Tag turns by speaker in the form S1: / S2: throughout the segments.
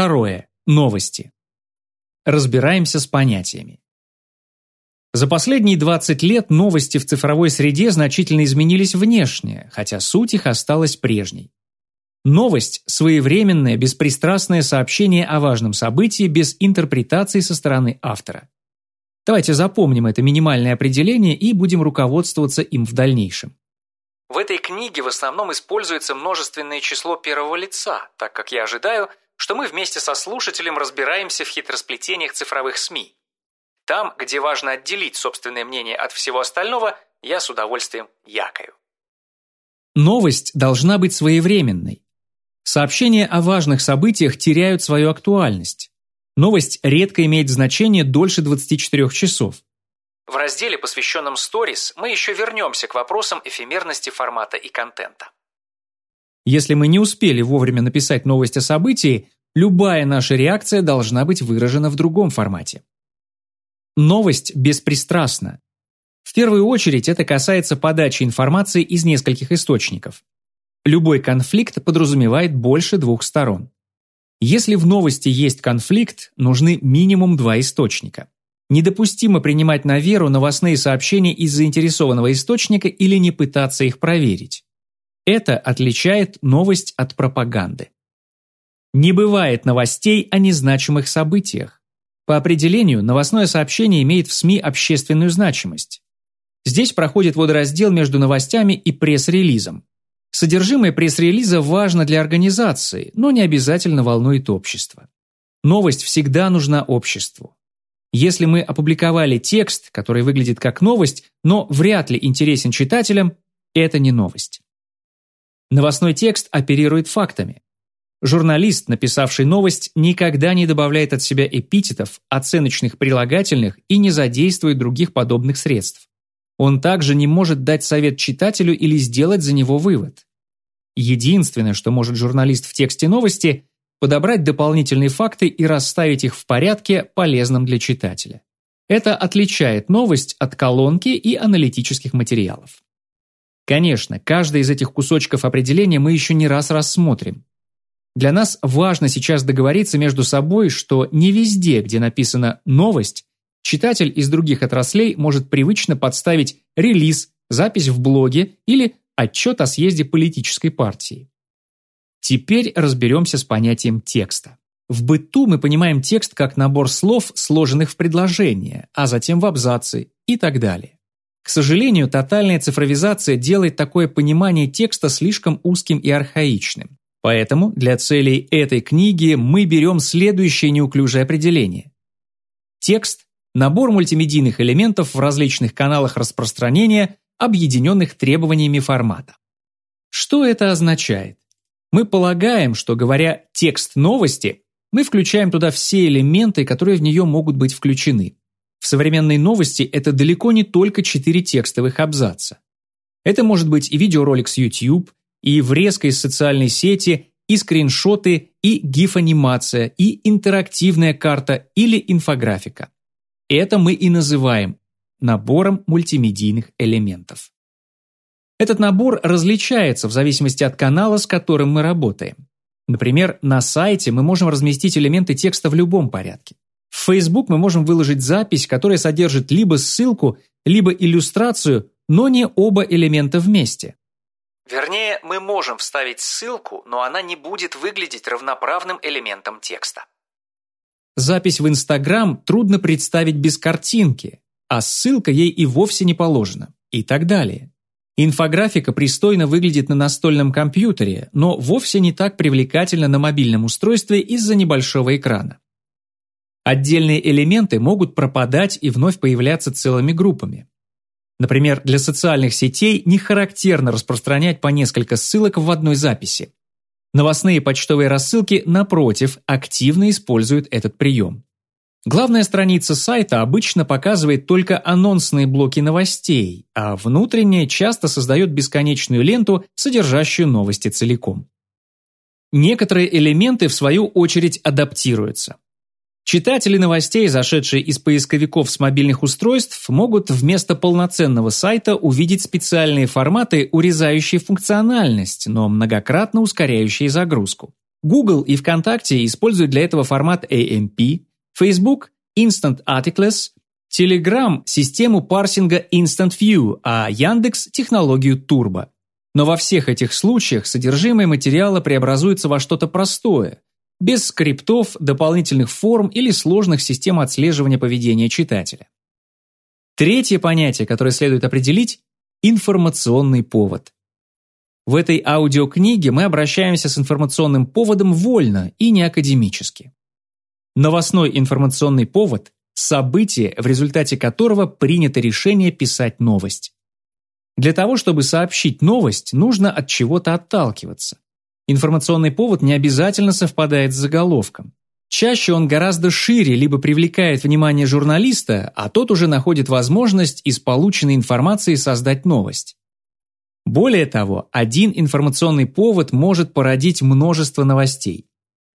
S1: Второе. Новости. Разбираемся с понятиями. За последние 20 лет новости в цифровой среде значительно изменились внешне, хотя суть их осталась прежней. Новость – своевременное, беспристрастное сообщение о важном событии без интерпретации со стороны автора. Давайте запомним это минимальное определение и будем руководствоваться им в дальнейшем.
S2: В этой книге в основном используется множественное число первого лица, так как я ожидаю, что мы вместе со слушателем разбираемся в хитросплетениях цифровых СМИ. Там, где важно отделить собственное мнение от всего остального, я с удовольствием якаю.
S1: Новость должна быть своевременной. Сообщения о важных событиях теряют свою актуальность. Новость редко имеет значение дольше 24 часов.
S2: В разделе, посвященном Stories, мы еще вернемся к вопросам эфемерности формата и контента.
S1: Если мы не успели вовремя написать новость о событии, любая наша реакция должна быть выражена в другом формате. Новость беспристрастна. В первую очередь это касается подачи информации из нескольких источников. Любой конфликт подразумевает больше двух сторон. Если в новости есть конфликт, нужны минимум два источника. Недопустимо принимать на веру новостные сообщения из заинтересованного источника или не пытаться их проверить. Это отличает новость от пропаганды. Не бывает новостей о незначимых событиях. По определению, новостное сообщение имеет в СМИ общественную значимость. Здесь проходит водораздел между новостями и пресс-релизом. Содержимое пресс-релиза важно для организации, но не обязательно волнует общество. Новость всегда нужна обществу. Если мы опубликовали текст, который выглядит как новость, но вряд ли интересен читателям, это не новость. Новостной текст оперирует фактами. Журналист, написавший новость, никогда не добавляет от себя эпитетов, оценочных прилагательных и не задействует других подобных средств. Он также не может дать совет читателю или сделать за него вывод. Единственное, что может журналист в тексте новости, подобрать дополнительные факты и расставить их в порядке, полезном для читателя. Это отличает новость от колонки и аналитических материалов. Конечно, каждый из этих кусочков определения мы еще не раз рассмотрим. Для нас важно сейчас договориться между собой, что не везде, где написано «новость», читатель из других отраслей может привычно подставить релиз, запись в блоге или отчет о съезде политической партии. Теперь разберемся с понятием текста. В быту мы понимаем текст как набор слов, сложенных в предложение, а затем в абзацы и так далее. К сожалению, тотальная цифровизация делает такое понимание текста слишком узким и архаичным. Поэтому для целей этой книги мы берем следующее неуклюжее определение. Текст – набор мультимедийных элементов в различных каналах распространения, объединенных требованиями формата. Что это означает? Мы полагаем, что говоря «текст новости», мы включаем туда все элементы, которые в нее могут быть включены. В современной новости это далеко не только четыре текстовых абзаца. Это может быть и видеоролик с YouTube, и врезка из социальной сети, и скриншоты, и гиф-анимация, и интерактивная карта или инфографика. Это мы и называем набором мультимедийных элементов. Этот набор различается в зависимости от канала, с которым мы работаем. Например, на сайте мы можем разместить элементы текста в любом порядке. В Facebook мы можем выложить запись, которая содержит либо ссылку, либо иллюстрацию, но не оба элемента вместе.
S2: Вернее, мы можем вставить ссылку, но она не будет выглядеть равноправным элементом текста.
S1: Запись в Instagram трудно представить без картинки, а ссылка ей и вовсе не положена, и так далее. Инфографика пристойно выглядит на настольном компьютере, но вовсе не так привлекательна на мобильном устройстве из-за небольшого экрана. Отдельные элементы могут пропадать и вновь появляться целыми группами. Например, для социальных сетей не характерно распространять по несколько ссылок в одной записи. Новостные почтовые рассылки, напротив, активно используют этот прием. Главная страница сайта обычно показывает только анонсные блоки новостей, а внутренняя часто создает бесконечную ленту, содержащую новости целиком. Некоторые элементы, в свою очередь, адаптируются. Читатели новостей, зашедшие из поисковиков с мобильных устройств, могут вместо полноценного сайта увидеть специальные форматы, урезающие функциональность, но многократно ускоряющие загрузку. Google и ВКонтакте используют для этого формат AMP, Facebook – Instant Articles, Telegram – систему парсинга Instant View, а Яндекс – технологию Turbo. Но во всех этих случаях содержимое материала преобразуется во что-то простое, без скриптов, дополнительных форм или сложных систем отслеживания поведения читателя. Третье понятие, которое следует определить – информационный повод. В этой аудиокниге мы обращаемся с информационным поводом вольно и не академически. Новостной информационный повод – событие, в результате которого принято решение писать новость. Для того, чтобы сообщить новость, нужно от чего-то отталкиваться. Информационный повод не обязательно совпадает с заголовком. Чаще он гораздо шире либо привлекает внимание журналиста, а тот уже находит возможность из полученной информации создать новость. Более того, один информационный повод может породить множество новостей.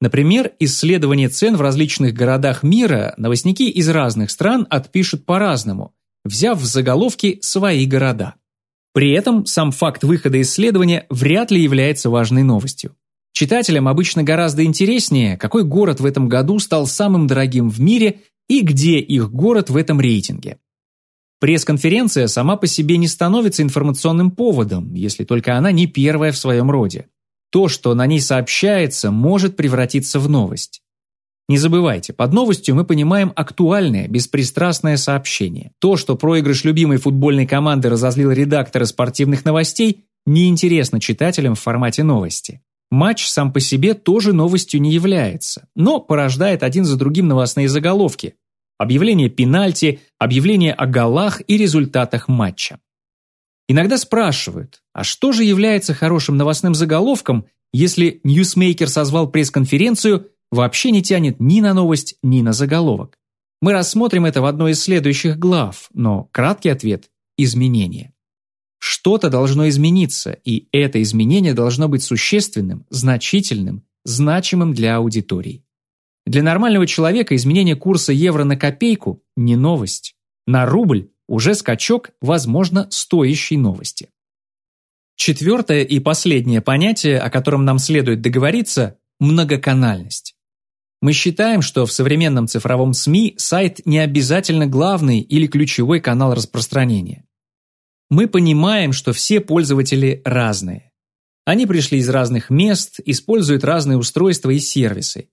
S1: Например, исследование цен в различных городах мира новостники из разных стран отпишут по-разному, взяв в заголовки свои города. При этом сам факт выхода исследования вряд ли является важной новостью. Читателям обычно гораздо интереснее, какой город в этом году стал самым дорогим в мире и где их город в этом рейтинге. Пресс-конференция сама по себе не становится информационным поводом, если только она не первая в своем роде. То, что на ней сообщается, может превратиться в новость. Не забывайте, под новостью мы понимаем актуальное, беспристрастное сообщение. То, что проигрыш любимой футбольной команды разозлил редактора спортивных новостей, неинтересно читателям в формате новости. Матч сам по себе тоже новостью не является, но порождает один за другим новостные заголовки. Объявление пенальти, объявление о голах и результатах матча. Иногда спрашивают, а что же является хорошим новостным заголовком, если ньюсмейкер созвал пресс-конференцию вообще не тянет ни на новость, ни на заголовок. Мы рассмотрим это в одной из следующих глав, но краткий ответ – изменение. Что-то должно измениться, и это изменение должно быть существенным, значительным, значимым для аудитории. Для нормального человека изменение курса евро на копейку – не новость. На рубль – уже скачок, возможно, стоящей новости. Четвертое и последнее понятие, о котором нам следует договориться – многоканальность. Мы считаем, что в современном цифровом СМИ сайт не обязательно главный или ключевой канал распространения. Мы понимаем, что все пользователи разные. Они пришли из разных мест, используют разные устройства и сервисы.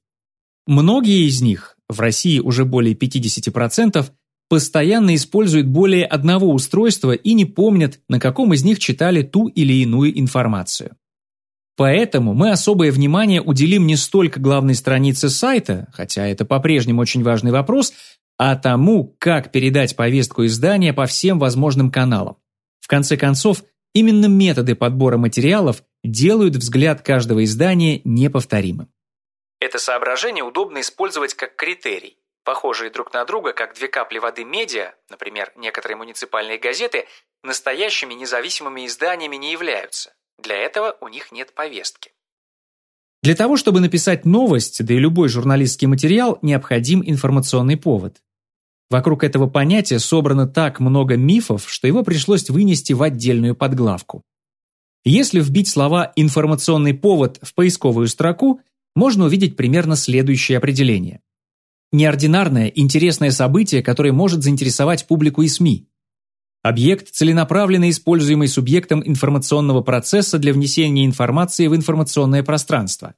S1: Многие из них, в России уже более 50%, постоянно используют более одного устройства и не помнят, на каком из них читали ту или иную информацию. Поэтому мы особое внимание уделим не столько главной странице сайта, хотя это по-прежнему очень важный вопрос, а тому, как передать повестку издания по всем возможным каналам. В конце концов, именно методы подбора материалов делают взгляд каждого издания неповторимым.
S2: Это соображение удобно использовать как критерий. Похожие друг на друга, как две капли воды медиа, например, некоторые муниципальные газеты, настоящими независимыми изданиями не являются. Для этого у них нет повестки.
S1: Для того, чтобы написать новость, да и любой журналистский материал, необходим информационный повод. Вокруг этого понятия собрано так много мифов, что его пришлось вынести в отдельную подглавку. Если вбить слова «информационный повод» в поисковую строку, можно увидеть примерно следующее определение. Неординарное, интересное событие, которое может заинтересовать публику и СМИ. Объект, целенаправленно используемый субъектом информационного процесса для внесения информации в информационное пространство.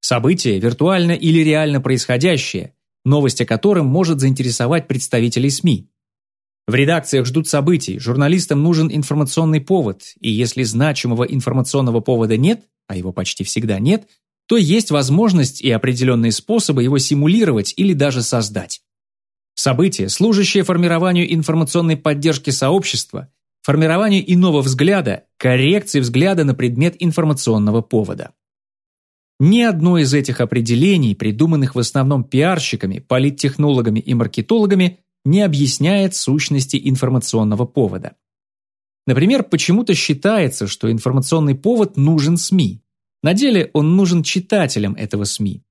S1: Событие, виртуально или реально происходящее, новость о котором может заинтересовать представителей СМИ. В редакциях ждут событий, журналистам нужен информационный повод, и если значимого информационного повода нет, а его почти всегда нет, то есть возможность и определенные способы его симулировать или даже создать. Событие, служащее формированию информационной поддержки сообщества, формированию иного взгляда, коррекции взгляда на предмет информационного повода. Ни одно из этих определений, придуманных в основном пиарщиками, политтехнологами и маркетологами, не объясняет сущности информационного повода. Например, почему-то считается, что информационный повод нужен СМИ. На деле он нужен читателям этого СМИ.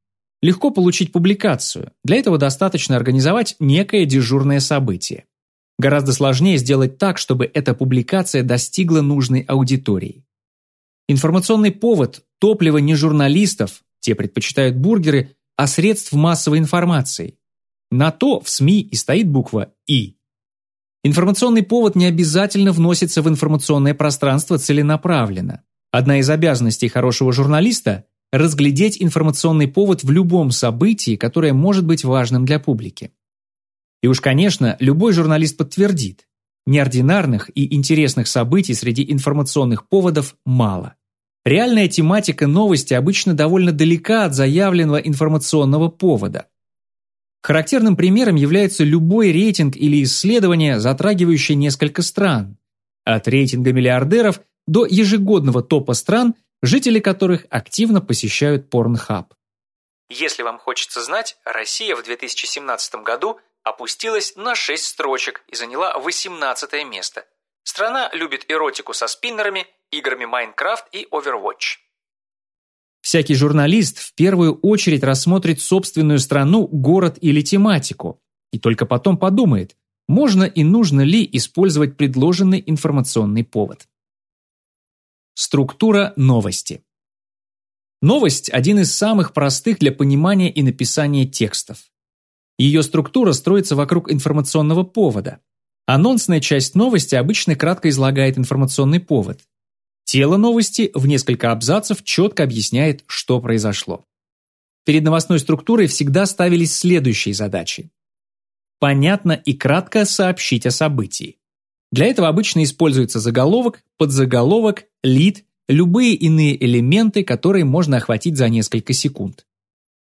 S1: Легко получить публикацию. Для этого достаточно организовать некое дежурное событие. Гораздо сложнее сделать так, чтобы эта публикация достигла нужной аудитории. Информационный повод – топливо не журналистов, те предпочитают бургеры, а средств массовой информации. На то в СМИ и стоит буква «И». Информационный повод не обязательно вносится в информационное пространство целенаправленно. Одна из обязанностей хорошего журналиста – разглядеть информационный повод в любом событии, которое может быть важным для публики. И уж, конечно, любой журналист подтвердит, неординарных и интересных событий среди информационных поводов мало. Реальная тематика новости обычно довольно далека от заявленного информационного повода. Характерным примером является любой рейтинг или исследование, затрагивающее несколько стран. От рейтинга миллиардеров до ежегодного топа стран, жители которых активно посещают Pornhub.
S2: Если вам хочется знать, Россия в 2017 году опустилась на 6 строчек и заняла 18 место. Страна любит эротику со спиннерами, играми Minecraft и Overwatch.
S1: Всякий журналист в первую очередь рассмотрит собственную страну, город или тематику, и только потом подумает, можно и нужно ли использовать предложенный информационный повод. Структура новости. Новость – один из самых простых для понимания и написания текстов. Ее структура строится вокруг информационного повода. Анонсная часть новости обычно кратко излагает информационный повод. Тело новости в несколько абзацев четко объясняет, что произошло. Перед новостной структурой всегда ставились следующие задачи. Понятно и кратко сообщить о событии. Для этого обычно используется заголовок, подзаголовок, лид, любые иные элементы, которые можно охватить за несколько секунд.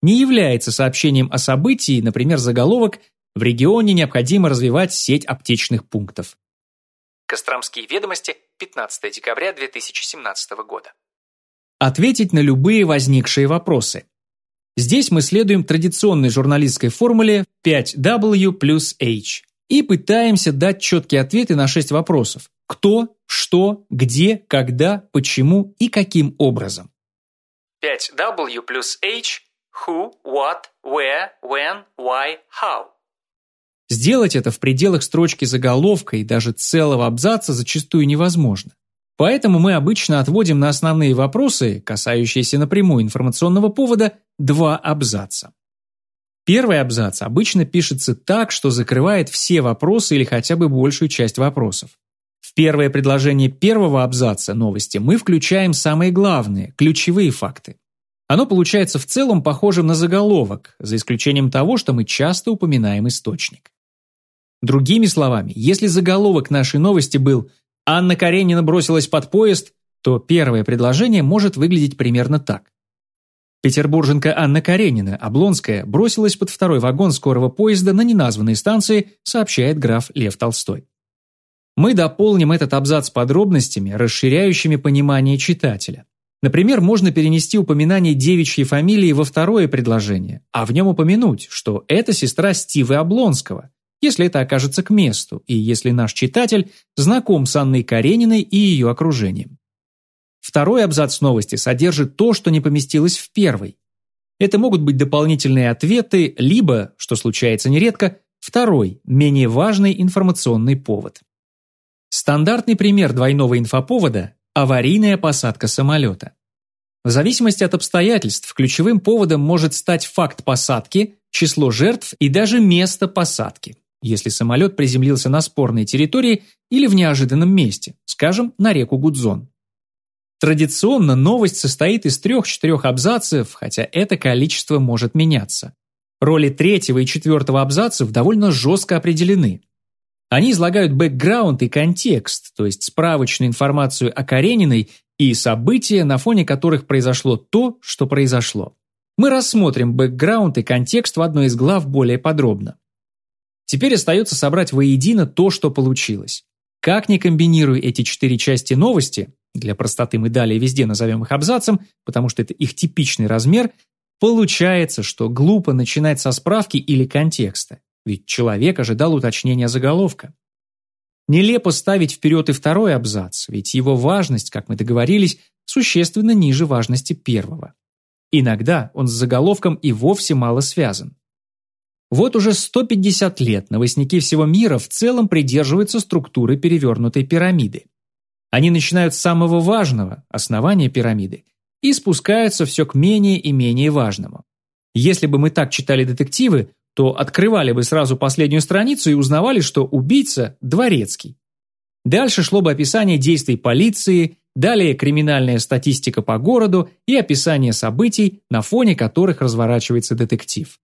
S1: Не является сообщением о событии, например, заголовок «В регионе необходимо развивать сеть аптечных пунктов».
S2: Костромские ведомости, 15 декабря 2017 года.
S1: Ответить на любые возникшие вопросы. Здесь мы следуем традиционной журналистской формуле 5W плюс H и пытаемся дать четкие ответы на шесть вопросов. Кто, что, где, когда, почему и каким образом.
S2: 5W плюс H – Who, What, Where, When, Why, How.
S1: Сделать это в пределах строчки заголовка и даже целого абзаца зачастую невозможно. Поэтому мы обычно отводим на основные вопросы, касающиеся напрямую информационного повода, два абзаца. Первый абзац обычно пишется так, что закрывает все вопросы или хотя бы большую часть вопросов. В первое предложение первого абзаца новости мы включаем самые главные, ключевые факты. Оно получается в целом похожим на заголовок, за исключением того, что мы часто упоминаем источник. Другими словами, если заголовок нашей новости был «Анна Каренина бросилась под поезд», то первое предложение может выглядеть примерно так. Петербурженка Анна Каренина, Облонская, бросилась под второй вагон скорого поезда на неназванной станции, сообщает граф Лев Толстой. Мы дополним этот абзац подробностями, расширяющими понимание читателя. Например, можно перенести упоминание девичьей фамилии во второе предложение, а в нем упомянуть, что это сестра Стивы Облонского, если это окажется к месту, и если наш читатель знаком с Анной Карениной и ее окружением. Второй абзац новости содержит то, что не поместилось в первый. Это могут быть дополнительные ответы, либо, что случается нередко, второй, менее важный информационный повод. Стандартный пример двойного инфоповода – аварийная посадка самолета. В зависимости от обстоятельств ключевым поводом может стать факт посадки, число жертв и даже место посадки если самолет приземлился на спорной территории или в неожиданном месте, скажем, на реку Гудзон. Традиционно новость состоит из трех-четырех абзацев, хотя это количество может меняться. Роли третьего и четвертого абзацев довольно жестко определены. Они излагают бэкграунд и контекст, то есть справочную информацию о Карениной и события, на фоне которых произошло то, что произошло. Мы рассмотрим бэкграунд и контекст в одной из глав более подробно. Теперь остается собрать воедино то, что получилось. Как ни комбинируй эти четыре части новости, для простоты мы далее везде назовем их абзацем, потому что это их типичный размер, получается, что глупо начинать со справки или контекста, ведь человек ожидал уточнения заголовка. Нелепо ставить вперед и второй абзац, ведь его важность, как мы договорились, существенно ниже важности первого. Иногда он с заголовком и вовсе мало связан. Вот уже 150 лет новостники всего мира в целом придерживаются структуры перевернутой пирамиды. Они начинают с самого важного – основания пирамиды, и спускаются все к менее и менее важному. Если бы мы так читали детективы, то открывали бы сразу последнюю страницу и узнавали, что убийца – Дворецкий. Дальше шло бы описание действий полиции, далее криминальная статистика по городу и описание событий, на фоне которых разворачивается детектив.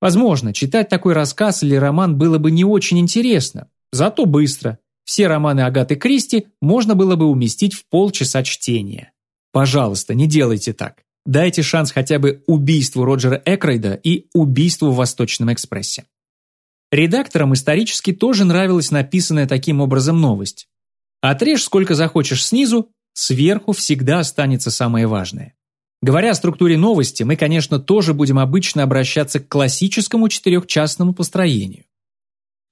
S1: Возможно, читать такой рассказ или роман было бы не очень интересно, зато быстро. Все романы Агаты Кристи можно было бы уместить в полчаса чтения. Пожалуйста, не делайте так. Дайте шанс хотя бы убийству Роджера Экройда и убийству в Восточном экспрессе. Редакторам исторически тоже нравилась написанная таким образом новость. Отрежь сколько захочешь снизу, сверху всегда останется самое важное. Говоря о структуре новости, мы, конечно, тоже будем обычно обращаться к классическому четырехчастному построению.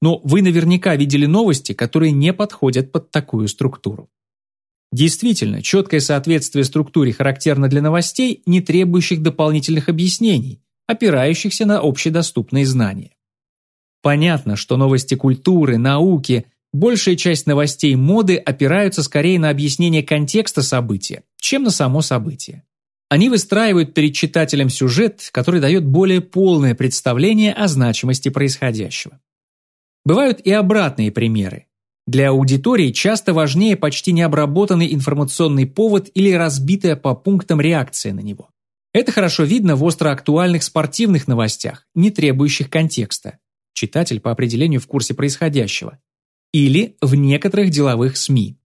S1: Но вы наверняка видели новости, которые не подходят под такую структуру. Действительно, четкое соответствие структуре характерно для новостей, не требующих дополнительных объяснений, опирающихся на общедоступные знания. Понятно, что новости культуры, науки, большая часть новостей моды опираются скорее на объяснение контекста события, чем на само событие. Они выстраивают перед читателем сюжет, который дает более полное представление о значимости происходящего. Бывают и обратные примеры. Для аудитории часто важнее почти необработанный информационный повод или разбитая по пунктам реакция на него. Это хорошо видно в остроактуальных спортивных новостях, не требующих контекста читатель по определению в курсе происходящего, или в некоторых деловых СМИ.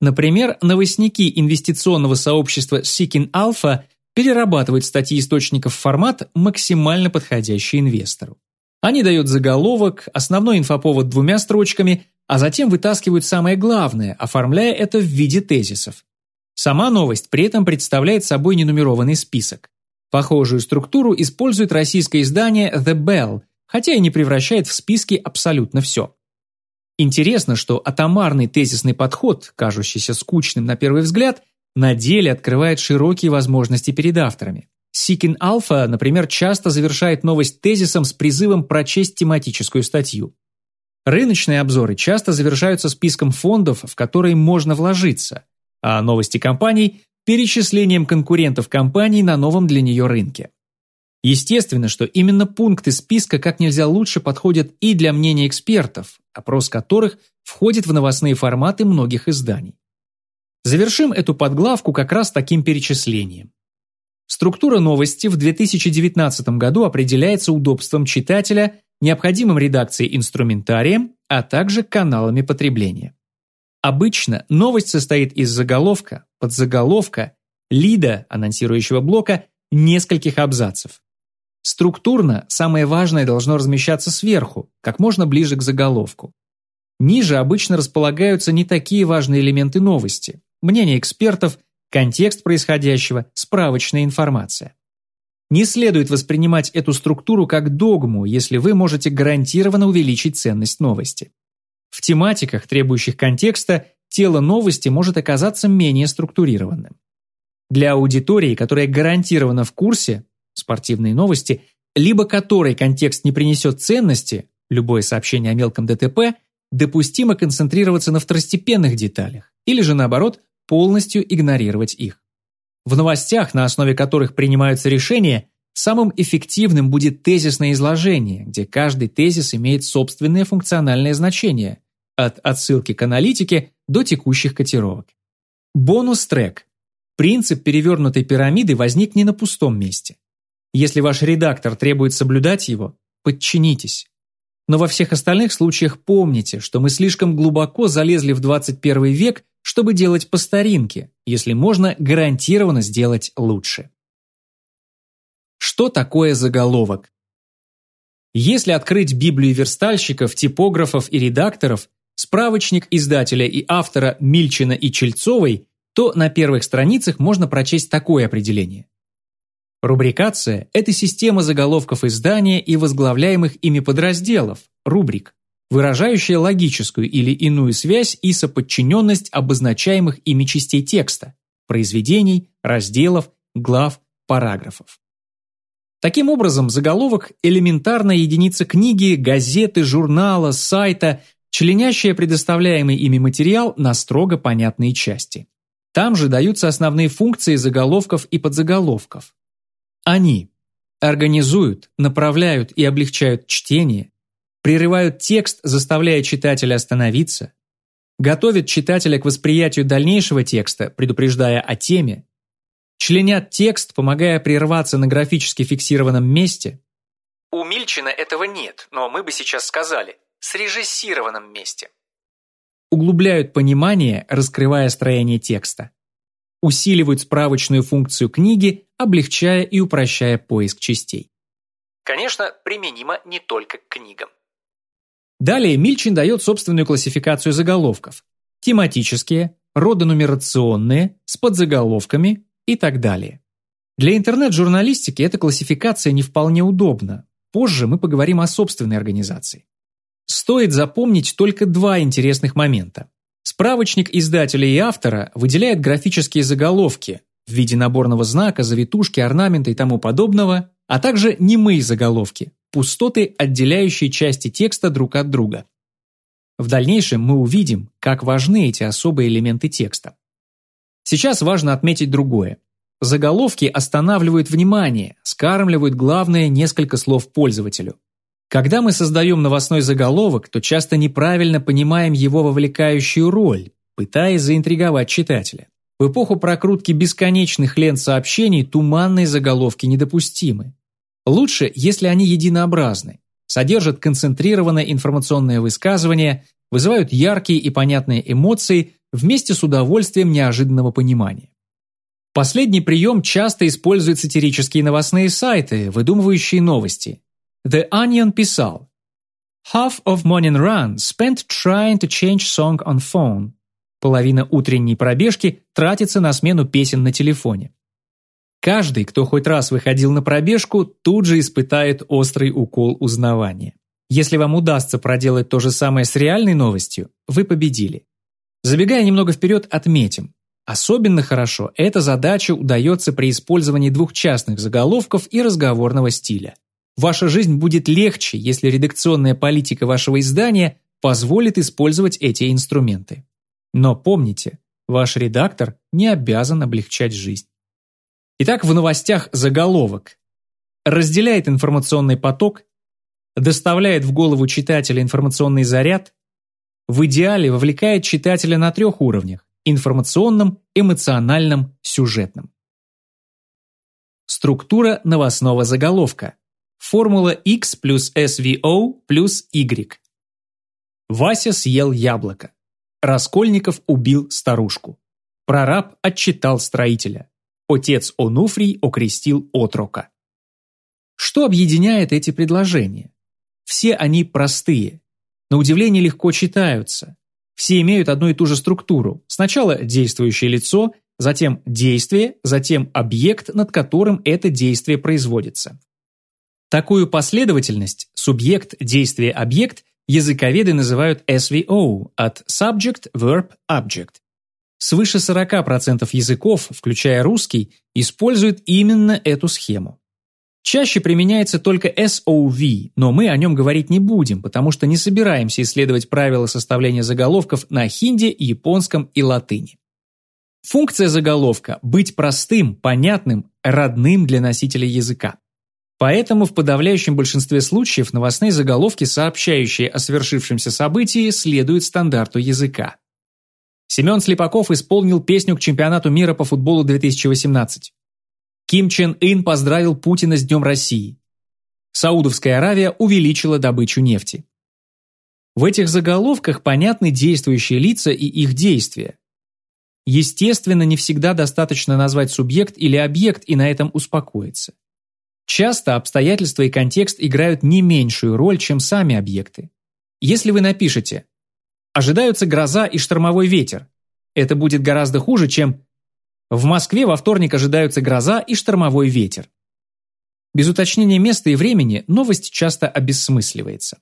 S1: Например, новостники инвестиционного сообщества Seeking Alpha перерабатывают статьи источников в формат, максимально подходящий инвестору. Они дают заголовок, основной инфоповод двумя строчками, а затем вытаскивают самое главное, оформляя это в виде тезисов. Сама новость при этом представляет собой ненумерованный список. Похожую структуру использует российское издание The Bell – хотя и не превращает в списки абсолютно все. Интересно, что атомарный тезисный подход, кажущийся скучным на первый взгляд, на деле открывает широкие возможности перед авторами. Seeking Alpha, например, часто завершает новость тезисом с призывом прочесть тематическую статью. Рыночные обзоры часто завершаются списком фондов, в которые можно вложиться, а новости компаний – перечислением конкурентов компаний на новом для нее рынке. Естественно, что именно пункты списка как нельзя лучше подходят и для мнения экспертов, опрос которых входит в новостные форматы многих изданий. Завершим эту подглавку как раз таким перечислением. Структура новости в 2019 году определяется удобством читателя, необходимым редакцией инструментарием, а также каналами потребления. Обычно новость состоит из заголовка, подзаголовка, лида, анонсирующего блока, нескольких абзацев. Структурно самое важное должно размещаться сверху, как можно ближе к заголовку. Ниже обычно располагаются не такие важные элементы новости, мнение экспертов, контекст происходящего, справочная информация. Не следует воспринимать эту структуру как догму, если вы можете гарантированно увеличить ценность новости. В тематиках, требующих контекста, тело новости может оказаться менее структурированным. Для аудитории, которая гарантированно в курсе, спортивные новости, либо которой контекст не принесет ценности, любое сообщение о мелком ДТП, допустимо концентрироваться на второстепенных деталях, или же наоборот, полностью игнорировать их. В новостях, на основе которых принимаются решения, самым эффективным будет тезисное изложение, где каждый тезис имеет собственное функциональное значение, от отсылки к аналитике до текущих котировок. Бонус-трек. Принцип перевернутой пирамиды возник не на пустом месте. Если ваш редактор требует соблюдать его, подчинитесь. Но во всех остальных случаях помните, что мы слишком глубоко залезли в 21 век, чтобы делать по старинке, если можно гарантированно сделать лучше. Что такое заголовок? Если открыть Библию верстальщиков, типографов и редакторов, справочник издателя и автора Мильчина и Чельцовой, то на первых страницах можно прочесть такое определение. Рубрикация – это система заголовков издания и возглавляемых ими подразделов, рубрик, выражающая логическую или иную связь и соподчиненность обозначаемых ими частей текста, произведений, разделов, глав, параграфов. Таким образом, заголовок – элементарная единица книги, газеты, журнала, сайта, членящая предоставляемый ими материал на строго понятные части. Там же даются основные функции заголовков и подзаголовков. Они организуют, направляют и облегчают чтение, прерывают текст, заставляя читателя остановиться, готовят читателя к восприятию дальнейшего текста, предупреждая о теме, членят текст, помогая прерваться на графически фиксированном месте.
S2: У Мильчина этого нет, но мы бы сейчас сказали «срежиссированном месте»
S1: углубляют понимание, раскрывая строение текста, усиливают справочную функцию книги, облегчая и упрощая поиск частей.
S2: Конечно, применимо не только к книгам.
S1: Далее Мильчин дает собственную классификацию заголовков. Тематические, родонумерационные, с подзаголовками и так далее. Для интернет-журналистики эта классификация не вполне удобна. Позже мы поговорим о собственной организации. Стоит запомнить только два интересных момента. Справочник издателя и автора выделяет графические заголовки в виде наборного знака, завитушки, орнамента и тому подобного, а также немые заголовки, пустоты, отделяющие части текста друг от друга. В дальнейшем мы увидим, как важны эти особые элементы текста. Сейчас важно отметить другое. Заголовки останавливают внимание, скармливают главное несколько слов пользователю. Когда мы создаем новостной заголовок, то часто неправильно понимаем его вовлекающую роль, пытаясь заинтриговать читателя. В эпоху прокрутки бесконечных лент сообщений туманные заголовки недопустимы. Лучше, если они единообразны, содержат концентрированное информационное высказывание, вызывают яркие и понятные эмоции вместе с удовольствием неожиданного понимания. Последний прием часто используют сатирические новостные сайты, выдумывающие новости, The Onion писал Half of morning run spent trying to change song on phone. Половина утренней пробежки тратится на смену песен на телефоне. Каждый, кто хоть раз выходил на пробежку, тут же испытает острый укол узнавания. Если вам удастся проделать то же самое с реальной новостью, вы победили. Забегая немного вперед, отметим. Особенно хорошо эта задача удается при использовании двух частных заголовков и разговорного стиля. Ваша жизнь будет легче, если редакционная политика вашего издания позволит использовать эти инструменты. Но помните, ваш редактор не обязан облегчать жизнь. Итак, в новостях заголовок. Разделяет информационный поток, доставляет в голову читателя информационный заряд, в идеале вовлекает читателя на трех уровнях – информационном, эмоциональном, сюжетном. Структура новостного заголовка. Формула X плюс SVO плюс Y. Вася съел яблоко. Раскольников убил старушку. Прораб отчитал строителя. Отец Онуфрий окрестил отрока. Что объединяет эти предложения? Все они простые. На удивление легко читаются. Все имеют одну и ту же структуру. Сначала действующее лицо, затем действие, затем объект, над которым это действие производится. Такую последовательность субъект, действие, объект языковеды называют SVO от Subject, Verb, Object. Свыше 40% языков, включая русский, используют именно эту схему. Чаще применяется только SOV, но мы о нем говорить не будем, потому что не собираемся исследовать правила составления заголовков на хинди, японском и латыни. Функция заголовка – быть простым, понятным, родным для носителя языка. Поэтому в подавляющем большинстве случаев новостные заголовки, сообщающие о свершившемся событии, следуют стандарту языка. Семен Слепаков исполнил песню к чемпионату мира по футболу 2018. Ким Чен Ын поздравил Путина с Днем России. Саудовская Аравия увеличила добычу нефти. В этих заголовках понятны действующие лица и их действия. Естественно, не всегда достаточно назвать субъект или объект и на этом успокоиться. Часто обстоятельства и контекст играют не меньшую роль, чем сами объекты. Если вы напишете «Ожидаются гроза и штормовой ветер», это будет гораздо хуже, чем «В Москве во вторник ожидаются гроза и штормовой ветер». Без уточнения места и времени новость часто обесмысливается.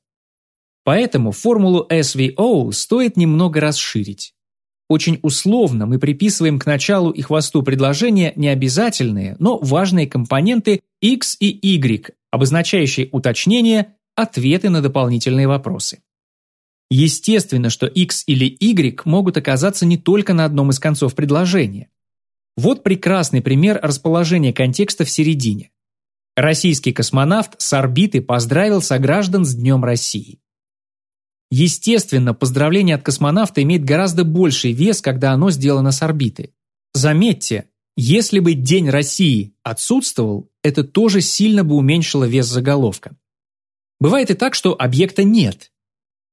S1: Поэтому формулу SVO стоит немного расширить. Очень условно мы приписываем к началу и хвосту предложения необязательные, но важные компоненты X и Y, обозначающие уточнение, ответы на дополнительные вопросы. Естественно, что X или Y могут оказаться не только на одном из концов предложения. Вот прекрасный пример расположения контекста в середине. Российский космонавт с орбиты поздравил сограждан с Днем России. Естественно, поздравление от космонавта имеет гораздо больший вес, когда оно сделано с орбиты. Заметьте, если бы День России отсутствовал, это тоже сильно бы уменьшило вес заголовка. Бывает и так, что объекта нет,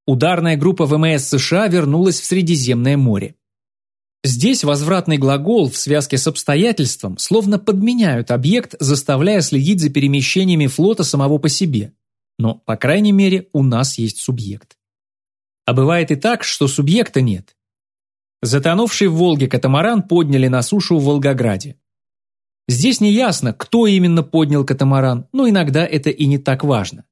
S1: ударная группа ВМС США вернулась в Средиземное море. Здесь возвратный глагол в связке с обстоятельством словно подменяют объект, заставляя следить за перемещениями флота самого по себе. Но, по крайней мере, у нас есть субъект. А бывает и так, что субъекта нет. Затонувший в Волге катамаран подняли на сушу в Волгограде. Здесь не ясно, кто именно поднял катамаран, но иногда это и не так важно.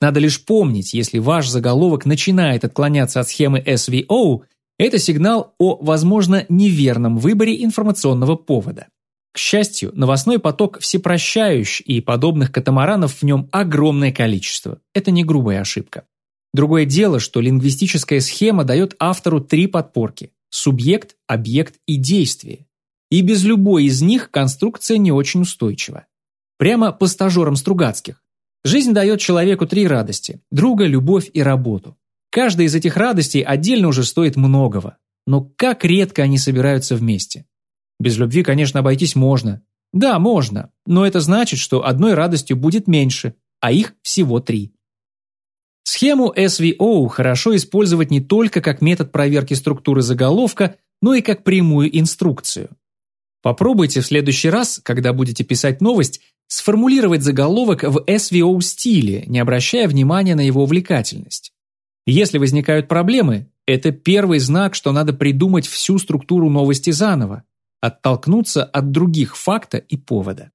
S1: Надо лишь помнить, если ваш заголовок начинает отклоняться от схемы SVO, это сигнал о, возможно, неверном выборе информационного повода. К счастью, новостной поток всепрощающий, и подобных катамаранов в нем огромное количество. Это не грубая ошибка. Другое дело, что лингвистическая схема дает автору три подпорки – субъект, объект и действие. И без любой из них конструкция не очень устойчива. Прямо по стажерам Стругацких. Жизнь дает человеку три радости – друга, любовь и работу. Каждая из этих радостей отдельно уже стоит многого. Но как редко они собираются вместе. Без любви, конечно, обойтись можно. Да, можно, но это значит, что одной радостью будет меньше, а их всего три. Схему SVO хорошо использовать не только как метод проверки структуры заголовка, но и как прямую инструкцию. Попробуйте в следующий раз, когда будете писать новость, сформулировать заголовок в SVO-стиле, не обращая внимания на его увлекательность. Если возникают проблемы, это первый знак, что надо придумать всю структуру новости заново, оттолкнуться от других факта и повода.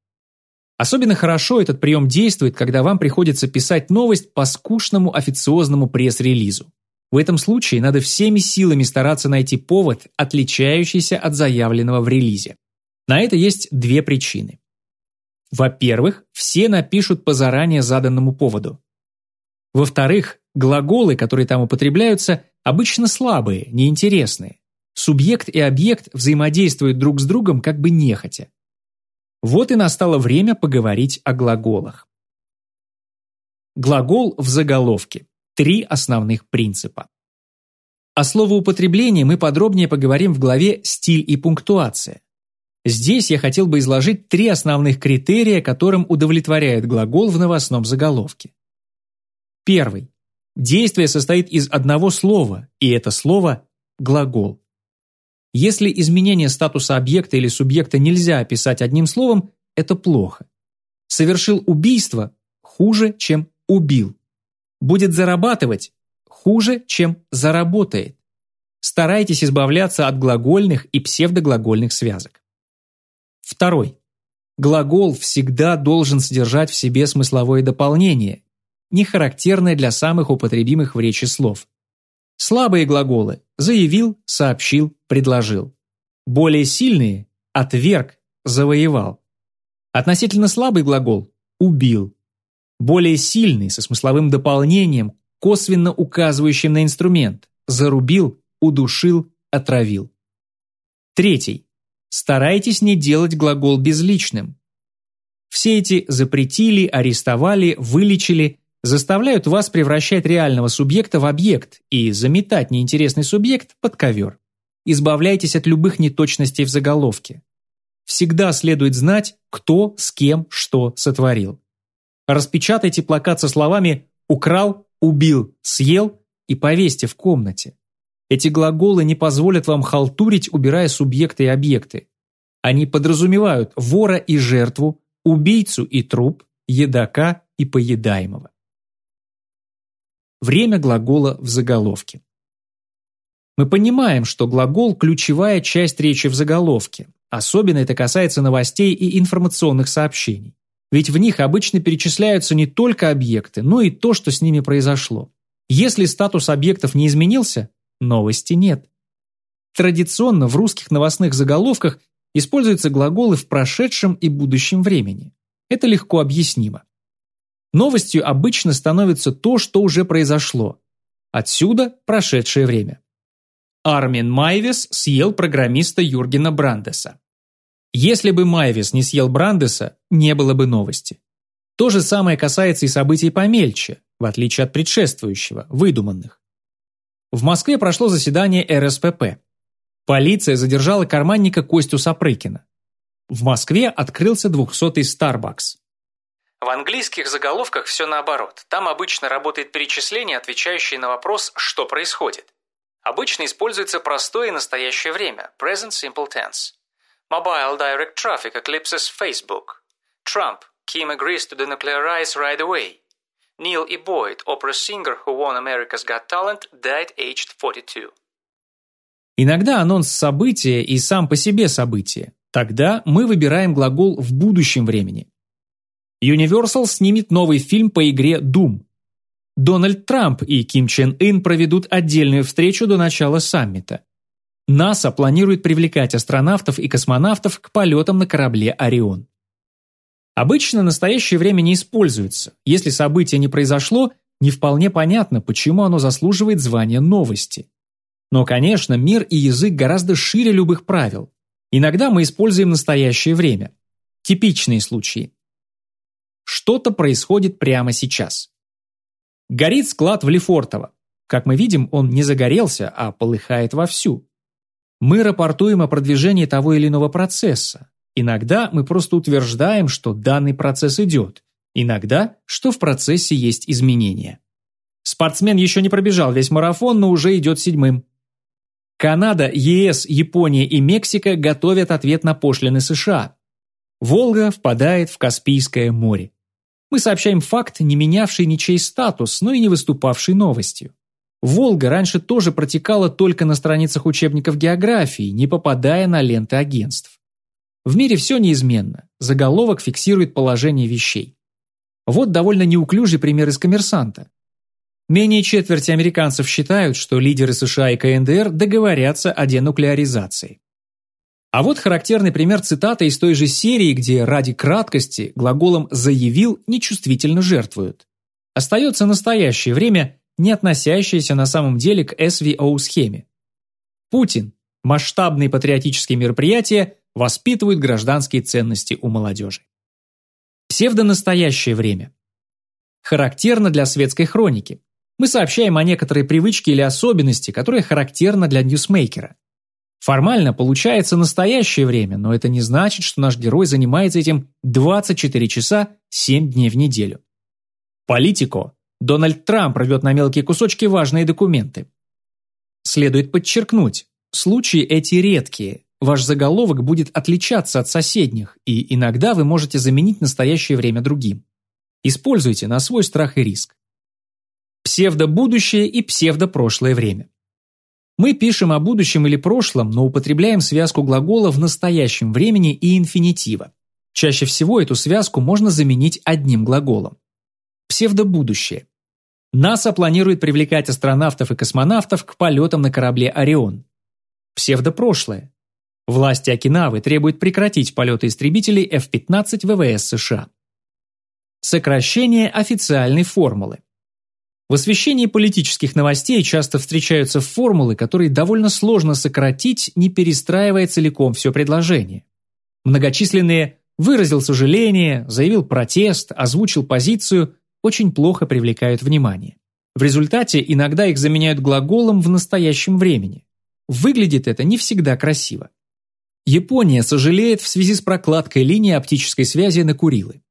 S1: Особенно хорошо этот прием действует, когда вам приходится писать новость по скучному официозному пресс-релизу. В этом случае надо всеми силами стараться найти повод, отличающийся от заявленного в релизе. На это есть две причины. Во-первых, все напишут по заранее заданному поводу. Во-вторых, глаголы, которые там употребляются, обычно слабые, неинтересные. Субъект и объект взаимодействуют друг с другом как бы нехотя. Вот и настало время поговорить о глаголах. Глагол в заголовке. Три основных принципа. О словоупотреблении мы подробнее поговорим в главе «Стиль и пунктуация». Здесь я хотел бы изложить три основных критерия, которым удовлетворяет глагол в новостном заголовке. Первый. Действие состоит из одного слова, и это слово – глагол. Если изменение статуса объекта или субъекта нельзя описать одним словом, это плохо. Совершил убийство – хуже, чем убил. Будет зарабатывать – хуже, чем заработает. Старайтесь избавляться от глагольных и псевдоглагольных связок. Второй. Глагол всегда должен содержать в себе смысловое дополнение, не характерное для самых употребимых в речи слов. Слабые глаголы – заявил, сообщил, предложил. Более сильные – отверг, завоевал. Относительно слабый глагол – убил. Более сильный, со смысловым дополнением, косвенно указывающим на инструмент – зарубил, удушил, отравил. Третий. Старайтесь не делать глагол безличным. Все эти запретили, арестовали, вылечили заставляют вас превращать реального субъекта в объект и заметать неинтересный субъект под ковер. Избавляйтесь от любых неточностей в заголовке. Всегда следует знать, кто, с кем, что сотворил. Распечатайте плакат со словами «украл», «убил», «съел» и повесьте в комнате. Эти глаголы не позволят вам халтурить, убирая субъекты и объекты. Они подразумевают вора и жертву, убийцу и труп, едока и поедаемого. Время глагола в заголовке. Мы понимаем, что глагол – ключевая часть речи в заголовке. Особенно это касается новостей и информационных сообщений. Ведь в них обычно перечисляются не только объекты, но и то, что с ними произошло. Если статус объектов не изменился, новости нет. Традиционно в русских новостных заголовках используются глаголы в прошедшем и будущем времени. Это легко объяснимо. Новостью обычно становится то, что уже произошло. Отсюда прошедшее время. Армин Майвис съел программиста Юргена Брандеса. Если бы Майвис не съел Брандеса, не было бы новости. То же самое касается и событий помельче, в отличие от предшествующего, выдуманных. В Москве прошло заседание РСПП. Полиция задержала карманника Костю Сапрыкина. В Москве открылся 200-й Starbucks.
S2: В английских заголовках все наоборот. Там обычно работает перечисление, отвечающее на вопрос «что происходит?». Обычно используется простое и настоящее время – present simple tense. Mobile direct traffic eclipses Facebook. Trump, Kim agrees to denuclearize right away. Neil E. Boyd, opera singer who won America's Got Talent, died aged 42.
S1: Иногда анонс события и сам по себе событие. Тогда мы выбираем глагол в будущем времени. Universal снимет новый фильм по игре Doom. Дональд Трамп и Ким Чен Ын проведут отдельную встречу до начала саммита. НАСА планирует привлекать астронавтов и космонавтов к полетам на корабле «Орион». Обычно настоящее время не используется. Если событие не произошло, не вполне понятно, почему оно заслуживает звания новости. Но, конечно, мир и язык гораздо шире любых правил. Иногда мы используем настоящее время. Типичные случаи. Что-то происходит прямо сейчас. Горит склад в Лефортово. Как мы видим, он не загорелся, а полыхает вовсю. Мы рапортуем о продвижении того или иного процесса. Иногда мы просто утверждаем, что данный процесс идет. Иногда, что в процессе есть изменения. Спортсмен еще не пробежал весь марафон, но уже идет седьмым. Канада, ЕС, Япония и Мексика готовят ответ на пошлины США. Волга впадает в Каспийское море. Мы сообщаем факт, не менявший ничей статус, но и не выступавший новостью. Волга раньше тоже протекала только на страницах учебников географии, не попадая на ленты агентств. В мире все неизменно, заголовок фиксирует положение вещей. Вот довольно неуклюжий пример из коммерсанта. Менее четверти американцев считают, что лидеры США и КНДР договорятся о денуклеаризации. А вот характерный пример цитаты из той же серии, где ради краткости глаголом «заявил» нечувствительно жертвуют. Остается настоящее время, не относящееся на самом деле к SVO-схеме. Путин. Масштабные патриотические мероприятия воспитывают гражданские ценности у молодежи. Псевдонастоящее время. Характерно для светской хроники. Мы сообщаем о некоторой привычке или особенности, которая характерна для ньюсмейкера. Формально получается настоящее время, но это не значит, что наш герой занимается этим 24 часа 7 дней в неделю. Политико. Дональд Трамп рвет на мелкие кусочки важные документы. Следует подчеркнуть, случаи эти редкие. Ваш заголовок будет отличаться от соседних, и иногда вы можете заменить настоящее время другим. Используйте на свой страх и риск. Псевдобудущее и псевдопрошлое время. Мы пишем о будущем или прошлом, но употребляем связку глагола в настоящем времени и инфинитива. Чаще всего эту связку можно заменить одним глаголом. Псевдобудущее. НАСА планирует привлекать астронавтов и космонавтов к полетам на корабле «Орион». Псевдопрошлое. Власти Окинавы требуют прекратить полеты истребителей F-15 ВВС США. Сокращение официальной формулы. В освещении политических новостей часто встречаются формулы, которые довольно сложно сократить, не перестраивая целиком все предложение. Многочисленные «выразил сожаление», «заявил протест», «озвучил позицию» очень плохо привлекают внимание. В результате иногда их заменяют глаголом в настоящем времени. Выглядит это не всегда красиво. Япония сожалеет в связи с прокладкой линии оптической связи на Курилы.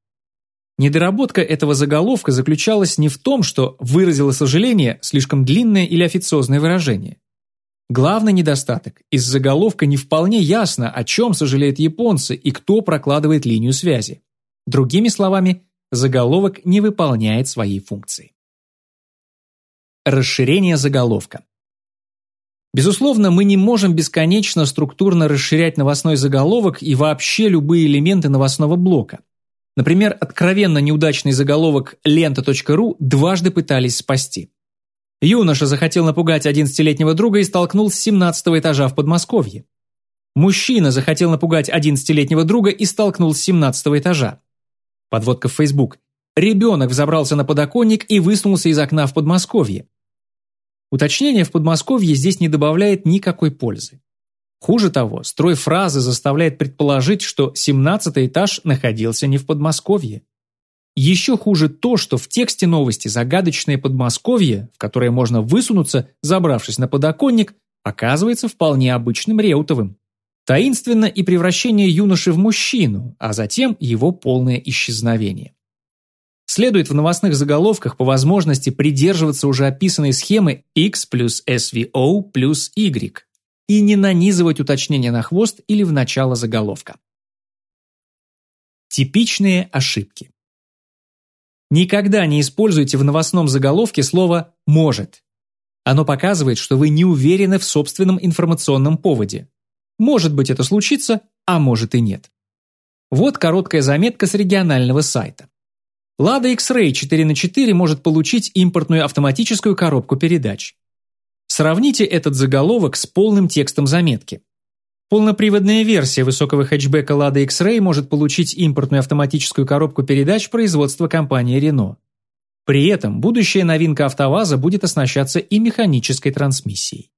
S1: Недоработка этого заголовка заключалась не в том, что выразило сожаление слишком длинное или официозное выражение. Главный недостаток – из заголовка не вполне ясно, о чем сожалеют японцы и кто прокладывает линию связи. Другими словами, заголовок не выполняет своей функции. Расширение заголовка. Безусловно, мы не можем бесконечно структурно расширять новостной заголовок и вообще любые элементы новостного блока. Например, откровенно неудачный заголовок лента.ру дважды пытались спасти. Юноша захотел напугать 11-летнего друга и столкнул с 17 этажа в Подмосковье. Мужчина захотел напугать 11-летнего друга и столкнул с 17 этажа. Подводка в Facebook. Ребенок взобрался на подоконник и высунулся из окна в Подмосковье. Уточнение в Подмосковье здесь не добавляет никакой пользы. Хуже того, строй фразы заставляет предположить, что 17 этаж находился не в Подмосковье. Еще хуже то, что в тексте новости загадочное Подмосковье, в которое можно высунуться, забравшись на подоконник, оказывается вполне обычным Реутовым. Таинственно и превращение юноши в мужчину, а затем его полное исчезновение. Следует в новостных заголовках по возможности придерживаться уже описанной схемы X плюс SVO плюс Y и не нанизывать уточнения на хвост или в начало заголовка. Типичные ошибки. Никогда не используйте в новостном заголовке слово «может». Оно показывает, что вы не уверены в собственном информационном поводе. Может быть это случится, а может и нет. Вот короткая заметка с регионального сайта. Lada X-Ray 4 на 4 может получить импортную автоматическую коробку передач. Сравните этот заголовок с полным текстом заметки. Полноприводная версия высокого хэтчбека Lada X-Ray может получить импортную автоматическую коробку передач производства компании Renault. При этом будущая новинка АвтоВАЗа будет оснащаться и механической трансмиссией.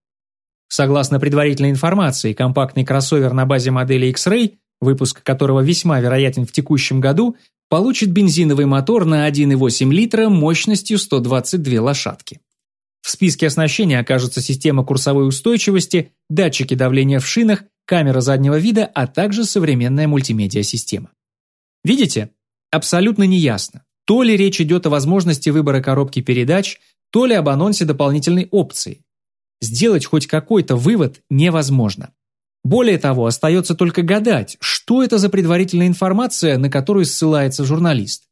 S1: Согласно предварительной информации, компактный кроссовер на базе модели X-Ray, выпуск которого весьма вероятен в текущем году, получит бензиновый мотор на 1,8 литра мощностью 122 лошадки. В списке оснащения окажется система курсовой устойчивости, датчики давления в шинах, камера заднего вида, а также современная мультимедиа-система. Видите? Абсолютно неясно, то ли речь идет о возможности выбора коробки передач, то ли об анонсе дополнительной опции сделать хоть какой-то вывод невозможно. Более того, остается только гадать, что это за предварительная информация, на которую ссылается журналист.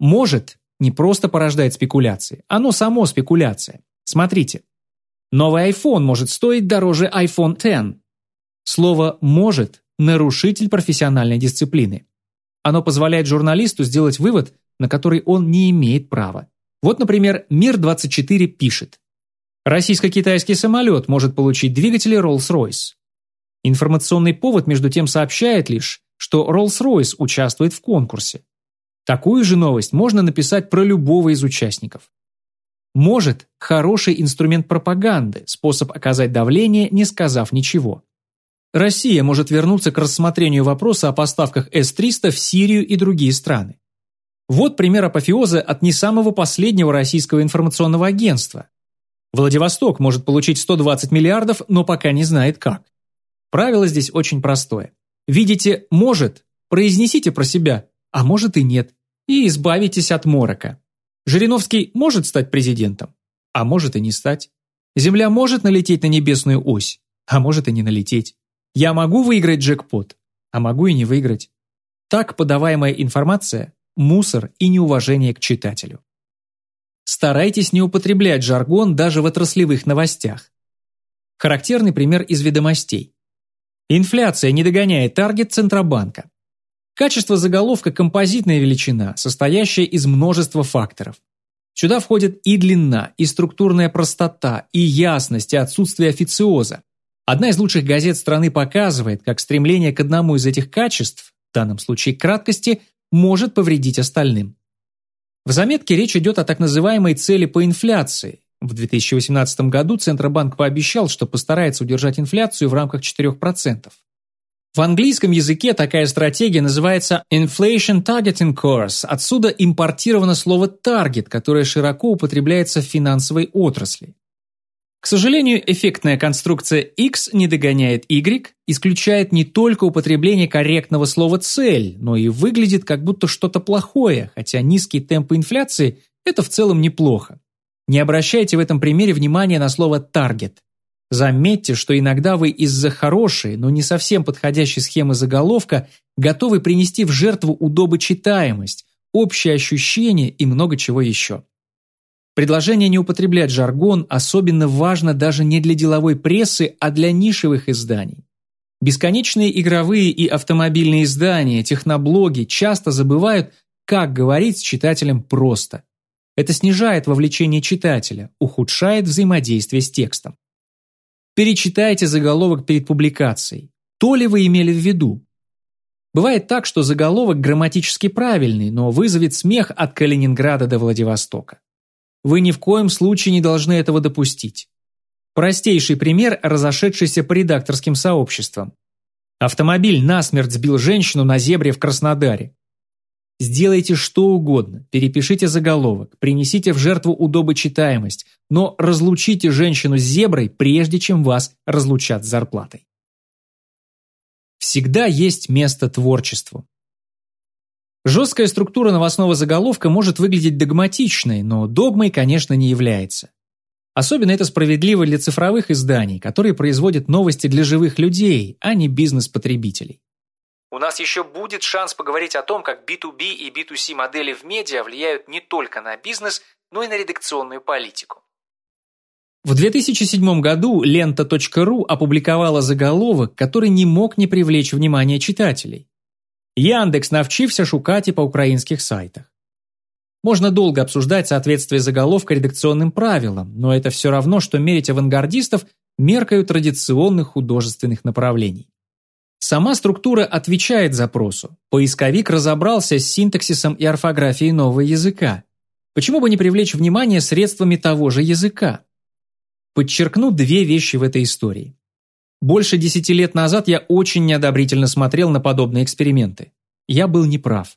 S1: Может не просто порождает спекуляции, оно само спекуляция. Смотрите. Новый iPhone может стоить дороже iPhone X. Слово «может» – нарушитель профессиональной дисциплины. Оно позволяет журналисту сделать вывод, на который он не имеет права. Вот, например, Мир-24 пишет. Российско-китайский самолет может получить двигатели Rolls-Royce. Информационный повод между тем сообщает лишь, что Rolls-Royce участвует в конкурсе. Такую же новость можно написать про любого из участников. Может – хороший инструмент пропаганды, способ оказать давление, не сказав ничего. Россия может вернуться к рассмотрению вопроса о поставках С-300 в Сирию и другие страны. Вот пример апофеоза от не самого последнего российского информационного агентства, Владивосток может получить 120 миллиардов, но пока не знает как. Правило здесь очень простое. Видите «может», произнесите про себя, а может и нет, и избавитесь от морока. Жириновский может стать президентом, а может и не стать. Земля может налететь на небесную ось, а может и не налететь. Я могу выиграть джекпот, а могу и не выиграть. Так подаваемая информация – мусор и неуважение к читателю. Старайтесь не употреблять жаргон даже в отраслевых новостях. Характерный пример из ведомостей. Инфляция не догоняет таргет Центробанка. Качество заголовка – композитная величина, состоящая из множества факторов. Сюда входит и длина, и структурная простота, и ясность, и отсутствие официоза. Одна из лучших газет страны показывает, как стремление к одному из этих качеств, в данном случае краткости, может повредить остальным. В заметке речь идет о так называемой цели по инфляции. В 2018 году Центробанк пообещал, что постарается удержать инфляцию в рамках 4%. В английском языке такая стратегия называется Inflation Targeting Course, отсюда импортировано слово target, которое широко употребляется в финансовой отрасли. К сожалению, эффектная конструкция X не догоняет Y, исключает не только употребление корректного слова «цель», но и выглядит как будто что-то плохое, хотя низкий темп инфляции – это в целом неплохо. Не обращайте в этом примере внимания на слово «таргет». Заметьте, что иногда вы из-за хорошей, но не совсем подходящей схемы заголовка готовы принести в жертву удобочитаемость, общее ощущение и много чего еще. Предложение не употреблять жаргон особенно важно даже не для деловой прессы, а для нишевых изданий. Бесконечные игровые и автомобильные издания, техноблоги часто забывают, как говорить с читателем просто. Это снижает вовлечение читателя, ухудшает взаимодействие с текстом. Перечитайте заголовок перед публикацией. То ли вы имели в виду? Бывает так, что заголовок грамматически правильный, но вызовет смех от Калининграда до Владивостока. Вы ни в коем случае не должны этого допустить. Простейший пример, разошедшийся по редакторским сообществам. Автомобиль насмерть сбил женщину на зебре в Краснодаре. Сделайте что угодно, перепишите заголовок, принесите в жертву удобочитаемость, но разлучите женщину с зеброй, прежде чем вас разлучат с зарплатой. Всегда есть место творчеству. Жесткая структура новостного заголовка может выглядеть догматичной, но догмой, конечно, не является. Особенно это справедливо для цифровых изданий, которые производят новости для живых людей, а не бизнес-потребителей.
S2: У нас еще будет шанс поговорить о том, как B2B и B2C модели в медиа влияют не только на бизнес, но и на редакционную политику.
S1: В 2007 году лента.ру опубликовала заголовок, который не мог не привлечь внимание читателей. Яндекс навчився шукати по украинских сайтах. Можно долго обсуждать соответствие заголовка редакционным правилам, но это все равно, что мерить авангардистов меркою традиционных художественных направлений. Сама структура отвечает запросу. Поисковик разобрался с синтаксисом и орфографией нового языка. Почему бы не привлечь внимание средствами того же языка? Подчеркну две вещи в этой истории. Больше десяти лет назад я очень неодобрительно смотрел на подобные эксперименты. Я был неправ.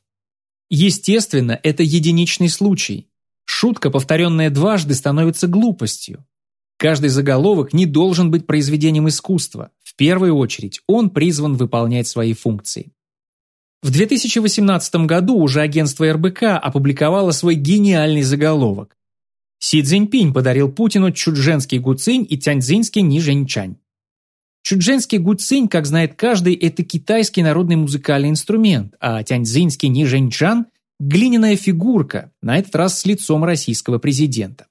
S1: Естественно, это единичный случай. Шутка, повторенная дважды, становится глупостью. Каждый заголовок не должен быть произведением искусства. В первую очередь, он призван выполнять свои функции. В 2018 году уже агентство РБК опубликовало свой гениальный заголовок. Си Цзиньпинь подарил Путину чудженский гуцинь и тяньцзинский нижэньчань. Чудженский гуцинь, как знает каждый, это китайский народный музыкальный инструмент, а тяньцзинский нижэньчан – глиняная фигурка, на этот раз с лицом российского президента.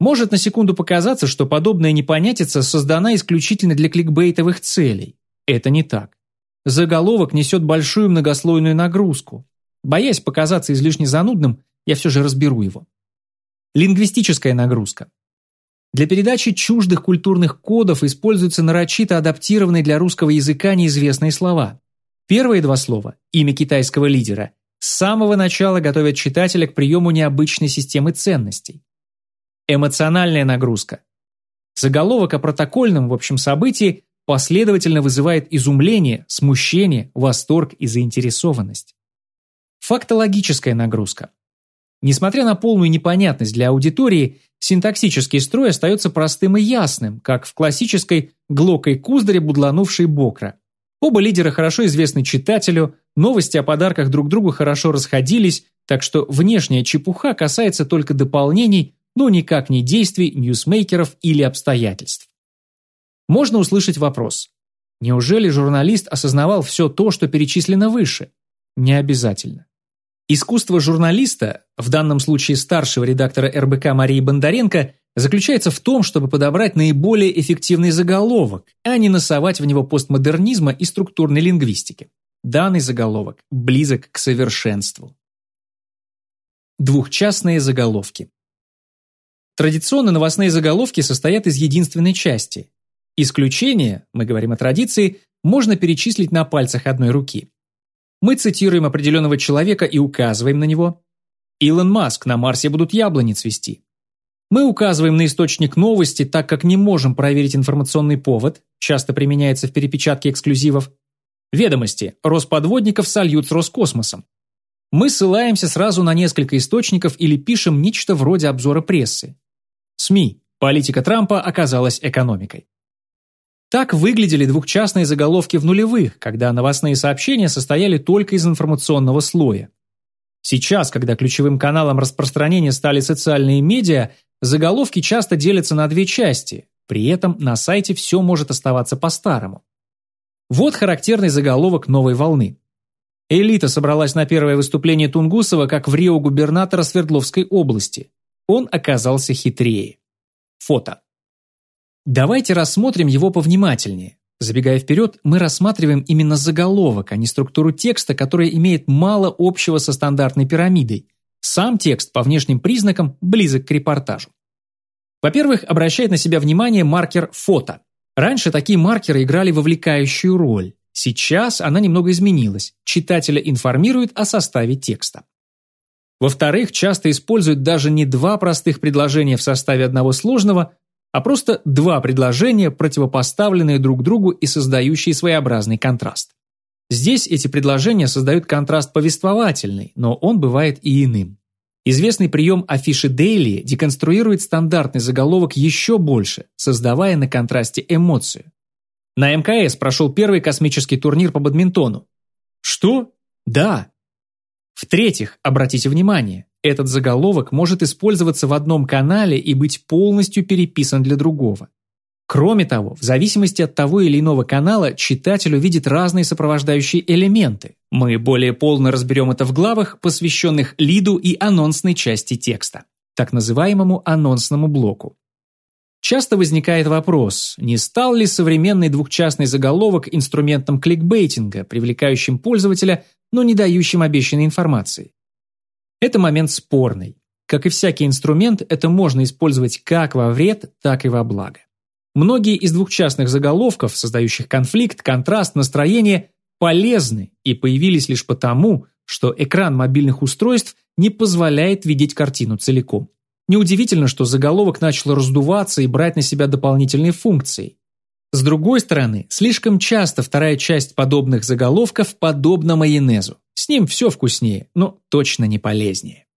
S1: Может на секунду показаться, что подобная непонятица создана исключительно для кликбейтовых целей. Это не так. Заголовок несет большую многослойную нагрузку. Боясь показаться излишне занудным, я все же разберу его. Лингвистическая нагрузка. Для передачи чуждых культурных кодов используются нарочито адаптированные для русского языка неизвестные слова. Первые два слова – имя китайского лидера – с самого начала готовят читателя к приему необычной системы ценностей. Эмоциональная нагрузка. Заголовок о протокольном в общем событии последовательно вызывает изумление, смущение, восторг и заинтересованность. Фактологическая нагрузка. Несмотря на полную непонятность для аудитории, синтаксический строй остается простым и ясным, как в классической «Глокой Куздаре будланувшей Бокра». Оба лидера хорошо известны читателю, новости о подарках друг другу хорошо расходились, так что внешняя чепуха касается только дополнений, но никак не действий ньюсмейкеров или обстоятельств. Можно услышать вопрос. Неужели журналист осознавал все то, что перечислено выше? Не обязательно. Искусство журналиста, в данном случае старшего редактора РБК Марии Бондаренко, заключается в том, чтобы подобрать наиболее эффективный заголовок, а не насовать в него постмодернизма и структурной лингвистики. Данный заголовок близок к совершенству. Двухчастные заголовки. Традиционно новостные заголовки состоят из единственной части. Исключение, мы говорим о традиции, можно перечислить на пальцах одной руки. Мы цитируем определенного человека и указываем на него. Илон Маск, на Марсе будут яблони цвести. Мы указываем на источник новости, так как не можем проверить информационный повод, часто применяется в перепечатке эксклюзивов. Ведомости. Росподводников сольют с Роскосмосом. Мы ссылаемся сразу на несколько источников или пишем нечто вроде обзора прессы. СМИ. Политика Трампа оказалась экономикой. Так выглядели двухчастные заголовки в нулевых, когда новостные сообщения состояли только из информационного слоя. Сейчас, когда ключевым каналом распространения стали социальные медиа, заголовки часто делятся на две части, при этом на сайте все может оставаться по-старому. Вот характерный заголовок новой волны. Элита собралась на первое выступление Тунгусова как в Рио губернатора Свердловской области. Он оказался хитрее. Фото. Давайте рассмотрим его повнимательнее. Забегая вперед, мы рассматриваем именно заголовок, а не структуру текста, которая имеет мало общего со стандартной пирамидой. Сам текст по внешним признакам близок к репортажу. Во-первых, обращает на себя внимание маркер «фото». Раньше такие маркеры играли вовлекающую роль. Сейчас она немного изменилась. Читателя информирует о составе текста. Во-вторых, часто используют даже не два простых предложения в составе одного сложного, а просто два предложения, противопоставленные друг другу и создающие своеобразный контраст. Здесь эти предложения создают контраст повествовательный, но он бывает и иным. Известный прием афиши Дейли деконструирует стандартный заголовок еще больше, создавая на контрасте эмоцию. На МКС прошел первый космический турнир по бадминтону. Что? Да. В-третьих, обратите внимание, этот заголовок может использоваться в одном канале и быть полностью переписан для другого. Кроме того, в зависимости от того или иного канала читатель увидит разные сопровождающие элементы. Мы более полно разберем это в главах, посвященных лиду и анонсной части текста, так называемому анонсному блоку. Часто возникает вопрос, не стал ли современный двухчастный заголовок инструментом кликбейтинга, привлекающим пользователя, но не дающим обещанной информации. Это момент спорный. Как и всякий инструмент, это можно использовать как во вред, так и во благо. Многие из двухчастных заголовков, создающих конфликт, контраст, настроение, полезны и появились лишь потому, что экран мобильных устройств не позволяет видеть картину целиком. Неудивительно, что заголовок начал раздуваться и брать на себя дополнительные функции. С другой стороны, слишком часто вторая часть подобных заголовков подобна майонезу. С ним все вкуснее, но точно не полезнее.